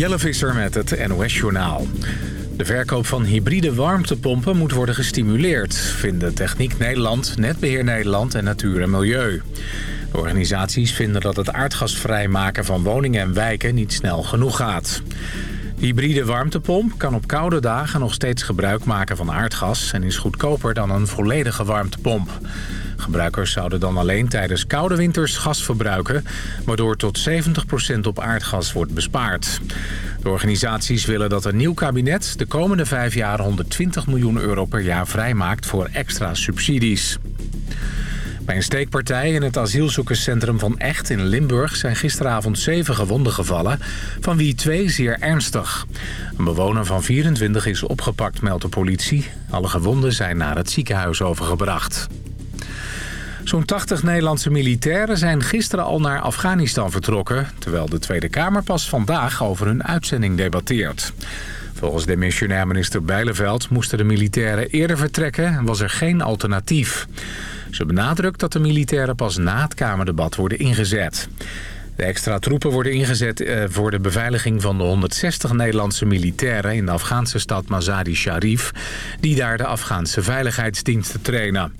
Jelle Visser met het NOS-journaal. De verkoop van hybride warmtepompen moet worden gestimuleerd... vinden Techniek Nederland, Netbeheer Nederland en Natuur en Milieu. Organisaties vinden dat het aardgasvrij maken van woningen en wijken niet snel genoeg gaat. De hybride warmtepomp kan op koude dagen nog steeds gebruik maken van aardgas... en is goedkoper dan een volledige warmtepomp. Gebruikers zouden dan alleen tijdens koude winters gas verbruiken... waardoor tot 70% op aardgas wordt bespaard. De organisaties willen dat een nieuw kabinet de komende vijf jaar 120 miljoen euro per jaar vrijmaakt voor extra subsidies. Bij een steekpartij in het asielzoekerscentrum van Echt in Limburg... zijn gisteravond zeven gewonden gevallen, van wie twee zeer ernstig. Een bewoner van 24 is opgepakt, meldt de politie. Alle gewonden zijn naar het ziekenhuis overgebracht. Zo'n 80 Nederlandse militairen zijn gisteren al naar Afghanistan vertrokken... terwijl de Tweede Kamer pas vandaag over hun uitzending debatteert. Volgens de minister Bijleveld moesten de militairen eerder vertrekken... en was er geen alternatief. Ze benadrukt dat de militairen pas na het Kamerdebat worden ingezet. De extra troepen worden ingezet eh, voor de beveiliging van de 160 Nederlandse militairen... in de Afghaanse stad Mazar-i Sharif... die daar de Afghaanse veiligheidsdiensten trainen.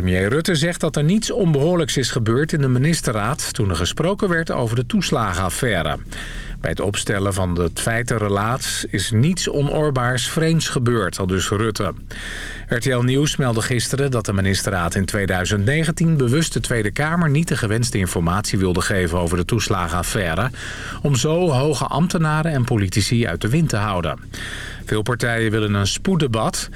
Premier Rutte zegt dat er niets onbehoorlijks is gebeurd in de ministerraad... toen er gesproken werd over de toeslagenaffaire. Bij het opstellen van het feitenrelaat is niets onoorbaars vreemds gebeurd, al dus Rutte. RTL Nieuws meldde gisteren dat de ministerraad in 2019 bewust de Tweede Kamer niet de gewenste informatie wilde geven over de toeslagenaffaire, om zo hoge ambtenaren en politici uit de wind te houden. Veel partijen willen een spoeddebat.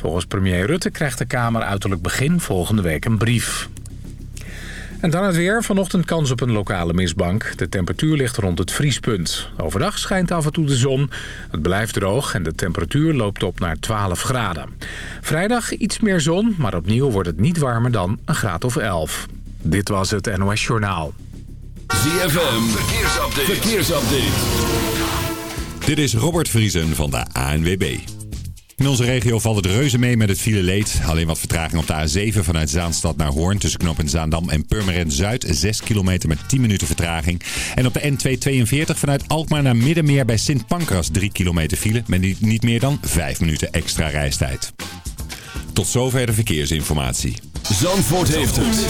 Volgens premier Rutte krijgt de Kamer uiterlijk begin volgende week een brief. En dan het weer. Vanochtend kans op een lokale mistbank. De temperatuur ligt rond het vriespunt. Overdag schijnt af en toe de zon. Het blijft droog en de temperatuur loopt op naar 12 graden. Vrijdag iets meer zon, maar opnieuw wordt het niet warmer dan een graad of 11. Dit was het NOS Journaal. ZFM, verkeersupdate. verkeersupdate. Dit is Robert Vriesen van de ANWB. In onze regio valt het reuze mee met het file leed. Alleen wat vertraging op de A7 vanuit Zaanstad naar Hoorn... tussen Knop en Zaandam en Purmerend Zuid. 6 kilometer met 10 minuten vertraging. En op de N242 vanuit Alkmaar naar Middenmeer bij Sint Pancras 3 kilometer file... met niet meer dan 5 minuten extra reistijd. Tot zover de verkeersinformatie. Zandvoort heeft het.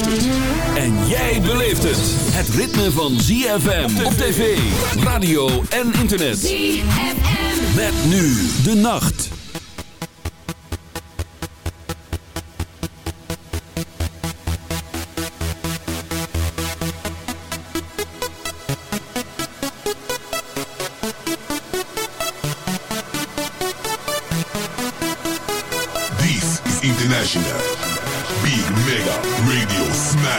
En jij beleeft het. Het ritme van ZFM op tv, radio en internet. ZFM. Met nu de nacht.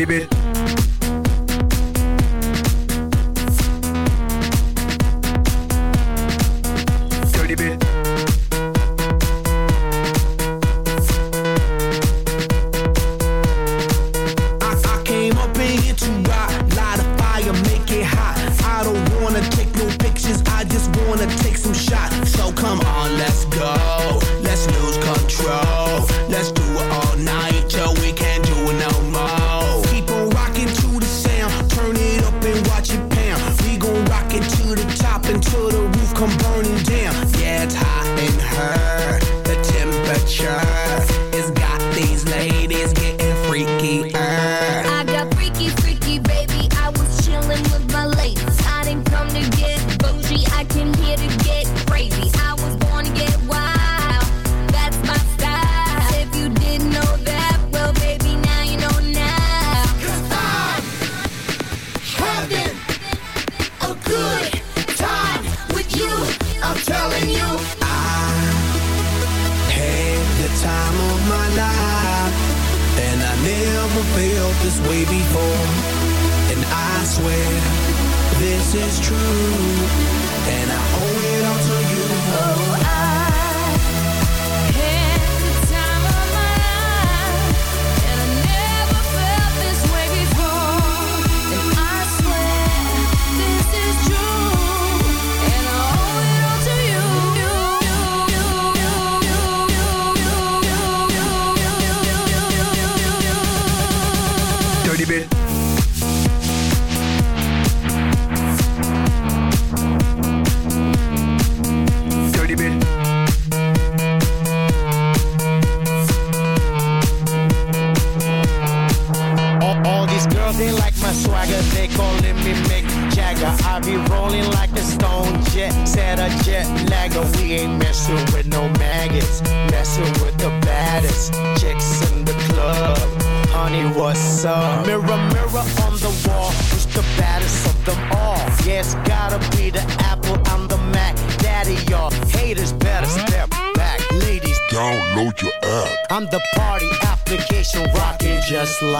you Dirty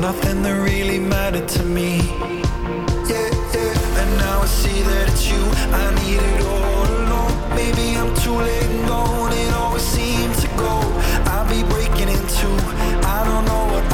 Nothing that really mattered to me. Yeah, yeah. And now I see that it's you. I need it all along. Maybe I'm too late and gone. It always seems to go. I'll be breaking in two. I don't know what.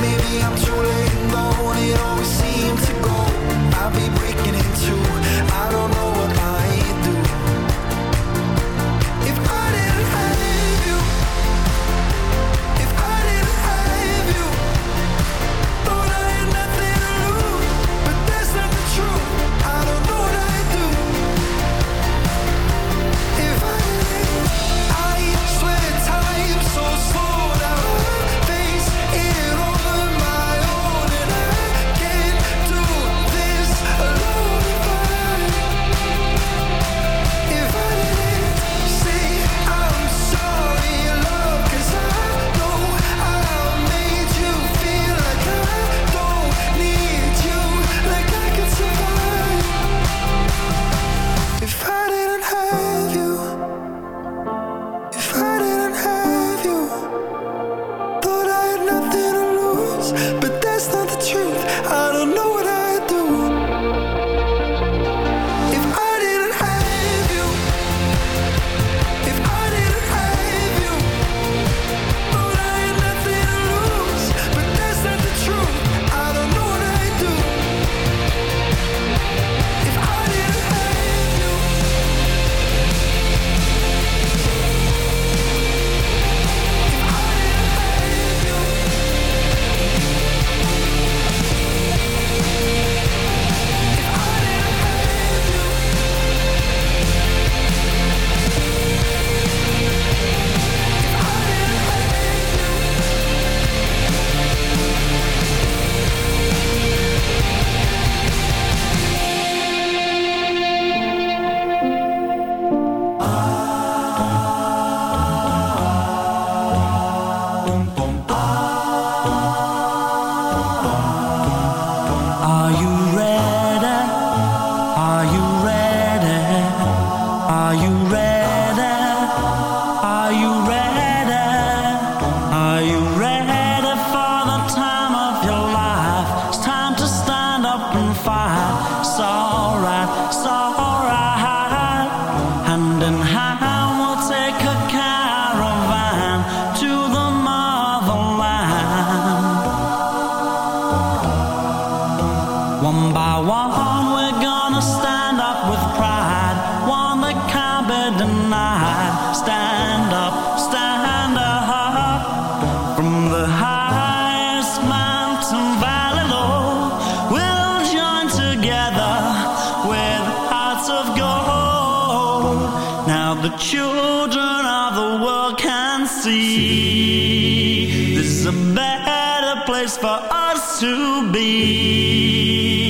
Maybe I'm too late and always seems to go I'll be breaking in two. and I stand up, stand up from the highest mountain valley low. We'll join together with hearts of gold. Now the children of the world can see, see. this is a better place for us to be.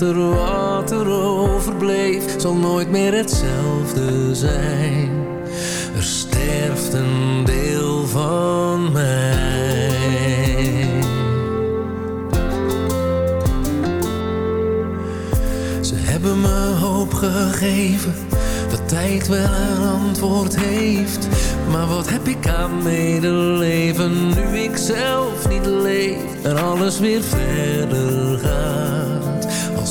Echter wat er overbleef zal nooit meer hetzelfde zijn. Er sterft een deel van mij. Ze hebben me hoop gegeven dat tijd wel een antwoord heeft. Maar wat heb ik aan medeleven nu ik zelf niet leef en alles weer verder gaat.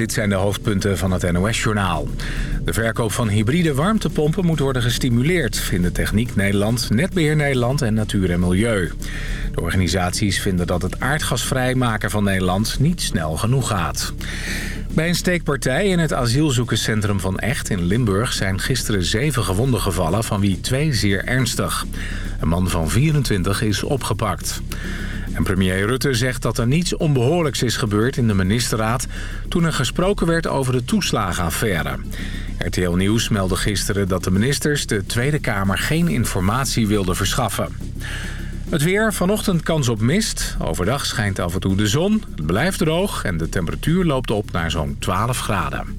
dit zijn de hoofdpunten van het NOS-journaal. De verkoop van hybride warmtepompen moet worden gestimuleerd... vinden Techniek Nederland, Netbeheer Nederland en Natuur en Milieu. De organisaties vinden dat het aardgasvrij maken van Nederland niet snel genoeg gaat. Bij een steekpartij in het asielzoekerscentrum van Echt in Limburg... zijn gisteren zeven gewonden gevallen, van wie twee zeer ernstig. Een man van 24 is opgepakt. Premier Rutte zegt dat er niets onbehoorlijks is gebeurd in de ministerraad... toen er gesproken werd over de toeslagenaffaire. RTL Nieuws meldde gisteren dat de ministers de Tweede Kamer geen informatie wilden verschaffen. Het weer, vanochtend kans op mist. Overdag schijnt af en toe de zon. Het blijft droog en de temperatuur loopt op naar zo'n 12 graden.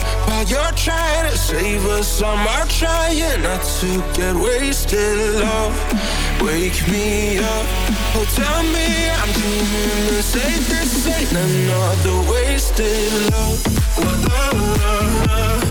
while you're trying to save us. I'm trying not to get wasted. Love, wake me up. Oh, tell me I'm dreaming the same. This ain't another wasted love. La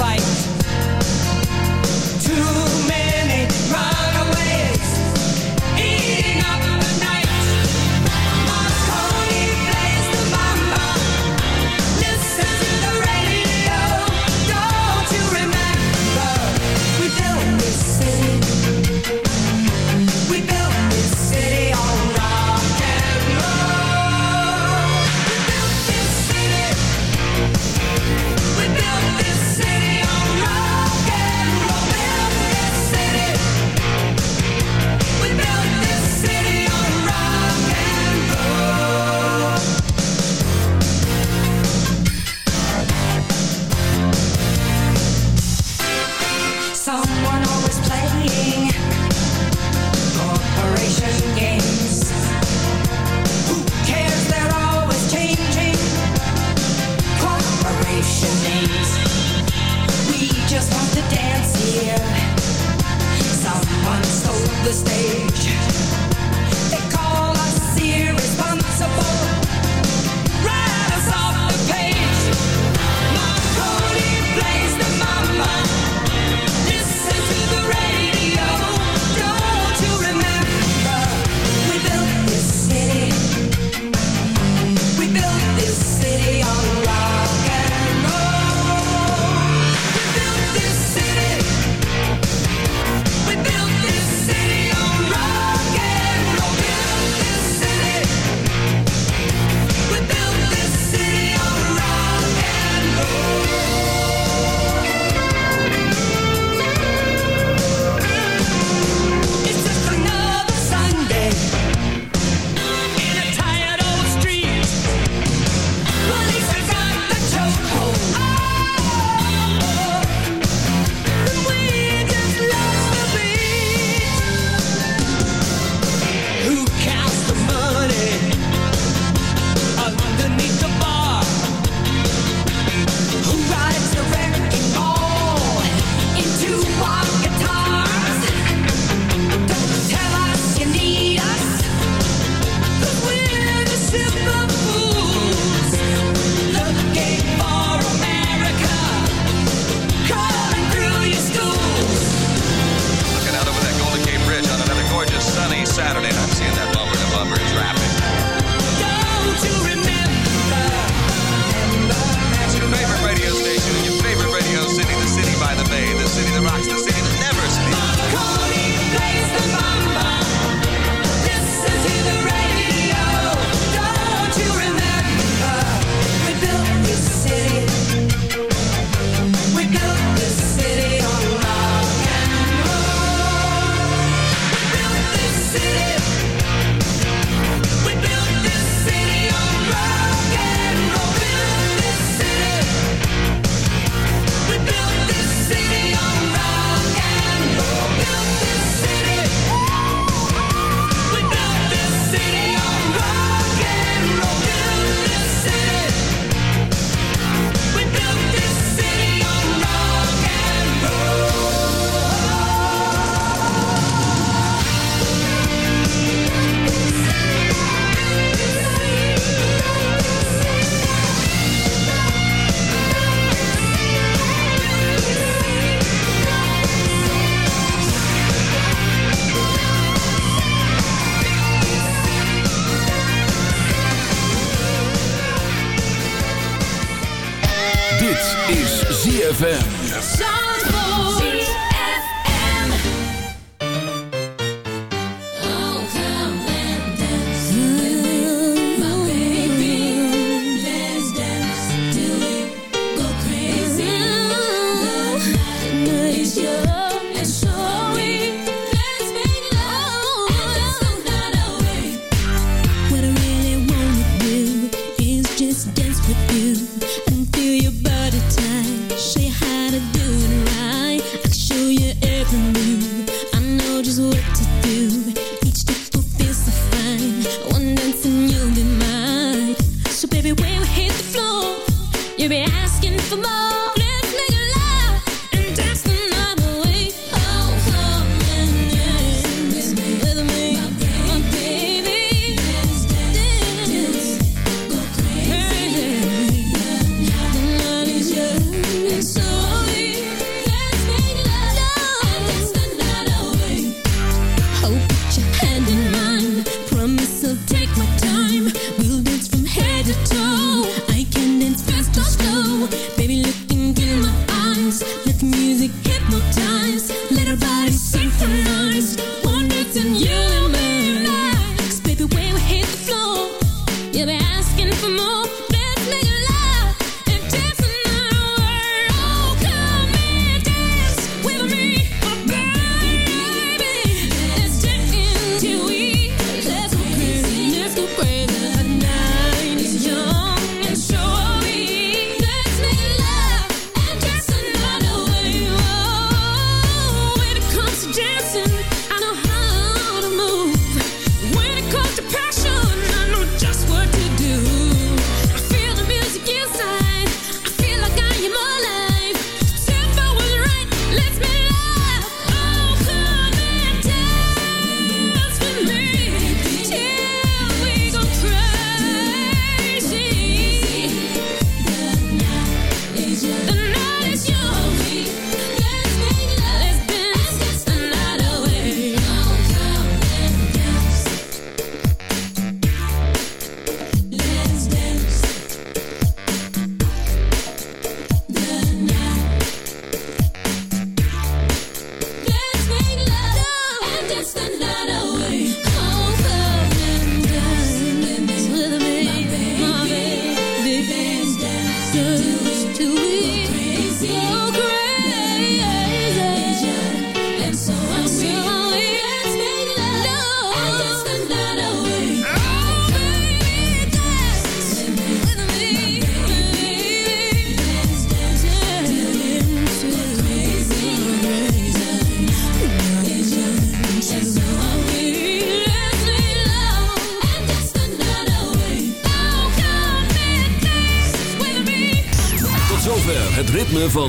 fight.